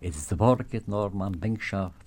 It's the Borket Norman Bingshaft.